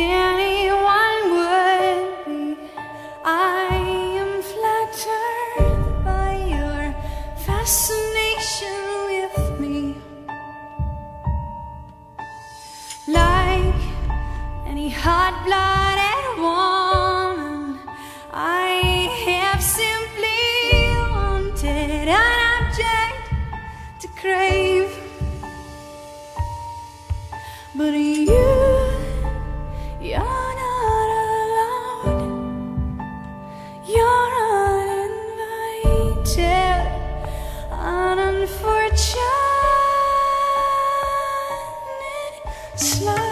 anyone would be. I am flattered by your fascination with me. Like any hot blooded woman, I have simply wanted an object to crave. But you Slide.